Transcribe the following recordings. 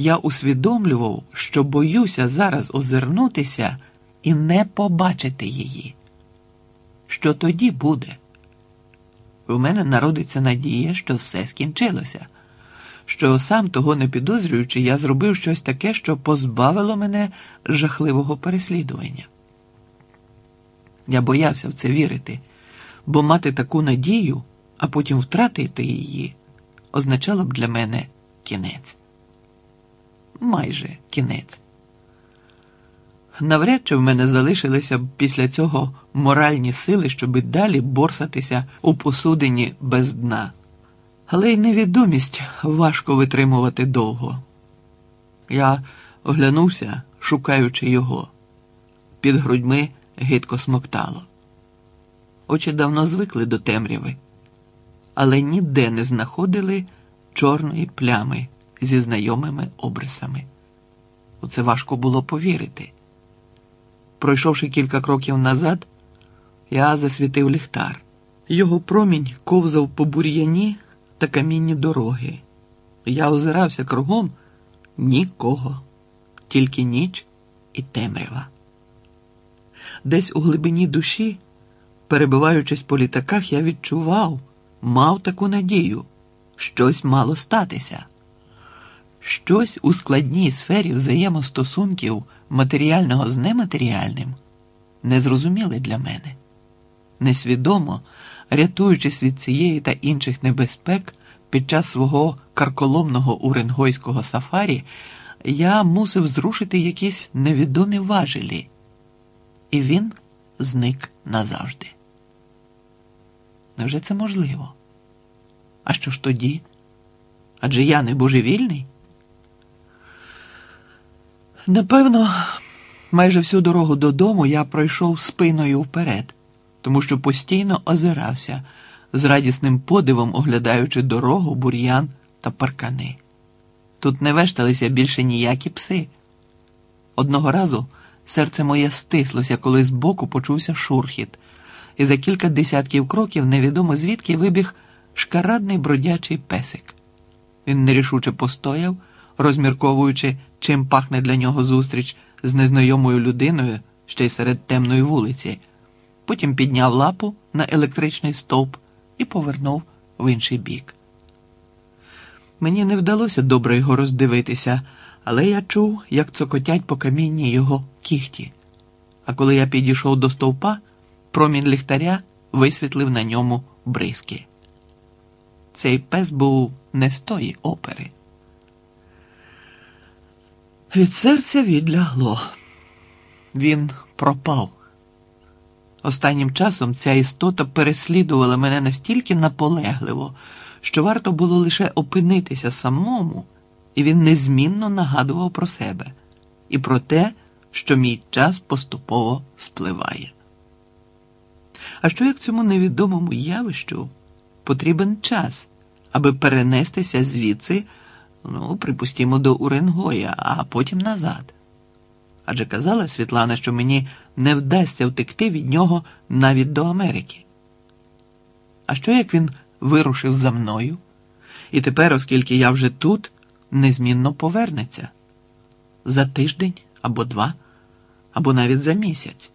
я усвідомлював, що боюся зараз озирнутися і не побачити її. Що тоді буде? В мене народиться надія, що все скінчилося, що сам того не підозрюючи, я зробив щось таке, що позбавило мене жахливого переслідування. Я боявся в це вірити, бо мати таку надію, а потім втратити її, означало б для мене кінець. Майже кінець. Навряд чи в мене залишилися б після цього моральні сили, щоби далі борсатися у посудині без дна. Але й невідомість важко витримувати довго. Я оглянувся, шукаючи його. Під грудьми гидко смоктало. Очі давно звикли до темряви, але ніде не знаходили чорної плями зі знайомими обрисами. У це важко було повірити. Пройшовши кілька кроків назад, я засвітив ліхтар. Його промінь ковзав по бур'яні та камінні дороги. Я озирався кругом нікого, тільки ніч і темрява. Десь у глибині душі, перебиваючись по літаках, я відчував, мав таку надію, щось мало статися. Щось у складній сфері взаємостосунків матеріального з нематеріальним незрозуміле для мене. Несвідомо, рятуючись від цієї та інших небезпек під час свого карколомного уренгойського сафарі, я мусив зрушити якісь невідомі важелі, і він зник назавжди. Невже це можливо? А що ж тоді? Адже я не божевільний? Напевно, майже всю дорогу додому я пройшов спиною вперед, тому що постійно озирався, з радісним подивом оглядаючи дорогу, бур'ян та паркани. Тут не вешталися більше ніякі пси. Одного разу серце моє стислося, коли збоку почувся шурхіт, і за кілька десятків кроків невідомо звідки вибіг шкарадний бродячий песик. Він нерішуче постояв, розмірковуючи, чим пахне для нього зустріч з незнайомою людиною ще й серед темної вулиці. Потім підняв лапу на електричний стовп і повернув в інший бік. Мені не вдалося добре його роздивитися, але я чув, як цокотять по камінні його кіхті. А коли я підійшов до стовпа, промінь ліхтаря висвітлив на ньому бризки. Цей пес був не з тої опери. Від серця відлягло. Він пропав. Останнім часом ця істота переслідувала мене настільки наполегливо, що варто було лише опинитися самому, і він незмінно нагадував про себе і про те, що мій час поступово спливає. А що як цьому невідомому явищу потрібен час, аби перенестися звідси, ну, припустімо, до Уренгоя, а потім назад? Адже казала Світлана, що мені не вдасться втекти від нього навіть до Америки. А що як він вирушив за мною? І тепер, оскільки я вже тут, незмінно повернеться за тиждень або два, або навіть за місяць.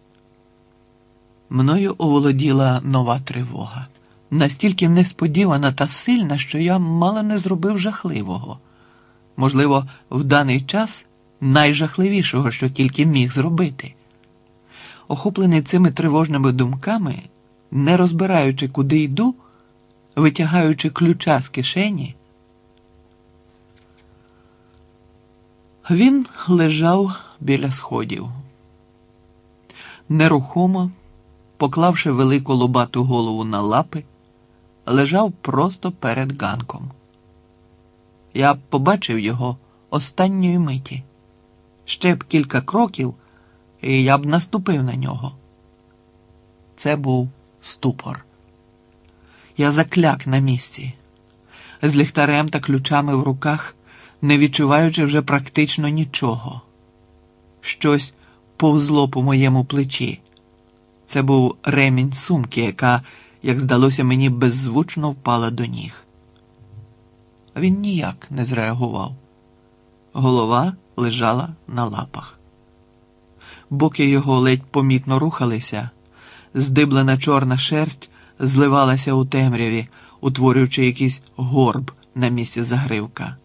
Мною оволоділа нова тривога, настільки несподівана та сильна, що я мало не зробив жахливого. Можливо, в даний час найжахливішого, що тільки міг зробити. Охоплений цими тривожними думками, не розбираючи, куди йду, витягаючи ключа з кишені, він лежав біля сходів. Нерухомо, поклавши велику лобату голову на лапи, лежав просто перед ганком. Я побачив його останньої миті. Ще б кілька кроків, і я б наступив на нього. Це був ступор. Я закляк на місці, з ліхтарем та ключами в руках, не відчуваючи вже практично нічого. Щось повзло по моєму плечі. Це був ремінь сумки, яка, як здалося мені, беззвучно впала до ніг. Він ніяк не зреагував. голова лежала на лапах. Боки його ледь помітно рухалися, здиблена чорна шерсть зливалася у темряві, утворюючи якийсь горб на місці загривка.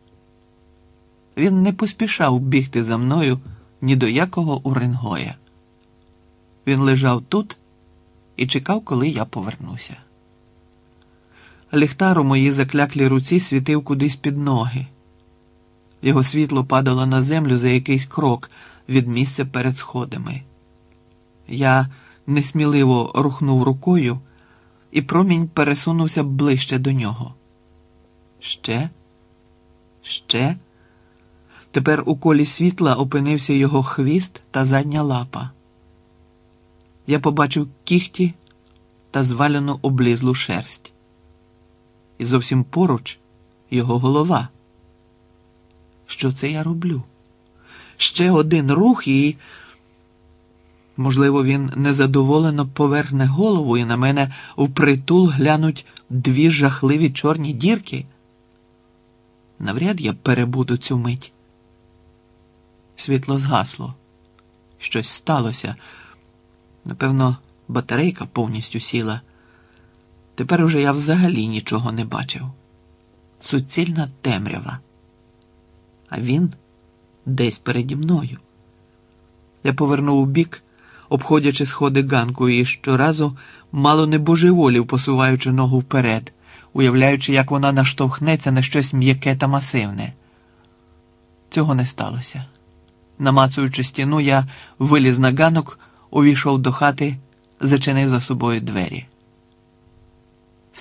Він не поспішав бігти за мною ні до якого уренгоя. Він лежав тут і чекав, коли я повернуся. Ліхтар у моїй закляклій руці світив кудись під ноги. Його світло падало на землю за якийсь крок від місця перед сходами. Я несміливо рухнув рукою, і промінь пересунувся ближче до нього. Ще, ще. Тепер у колі світла опинився його хвіст та задня лапа. Я побачив кіхті та звалену облізлу шерсть. І зовсім поруч його голова. Що це я роблю? Ще один рух і. Можливо, він незадоволено поверне голову, і на мене впритул глянуть дві жахливі чорні дірки. Навряд я перебуду цю мить. Світло згасло. Щось сталося. Напевно, батарейка повністю сіла. Тепер уже я взагалі нічого не бачив. Суцільна темрява. А він десь переді мною. Я повернув бік, обходячи сходи ганку, і щоразу мало не божеволів, посуваючи ногу вперед, уявляючи, як вона наштовхнеться на щось м'яке та масивне. Цього не сталося. Намацуючи стіну, я виліз на ганок, увійшов до хати, зачинив за собою двері.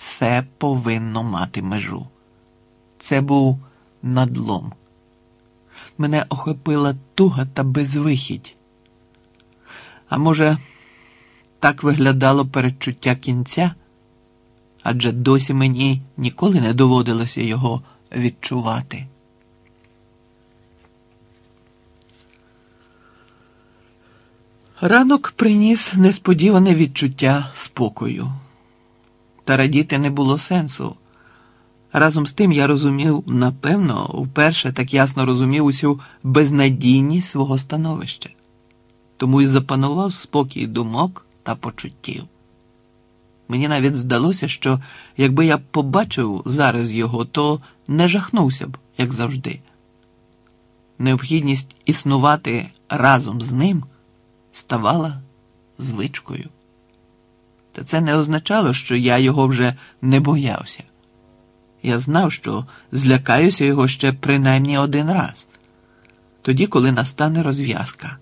Все повинно мати межу. Це був надлом. Мене охопила туга та безвихідь. А може, так виглядало передчуття кінця, адже досі мені ніколи не доводилося його відчувати. Ранок приніс несподіване відчуття спокою. Та радіти не було сенсу. Разом з тим я розумів, напевно, вперше так ясно розумів усю безнадійність свого становища, тому й запанував спокій думок та почуттів. Мені навіть здалося, що якби я побачив зараз його, то не жахнувся б, як завжди. Необхідність існувати разом з ним ставала звичкою. Та це не означало, що я його вже не боявся. Я знав, що злякаюся його ще принаймні один раз, тоді, коли настане розв'язка.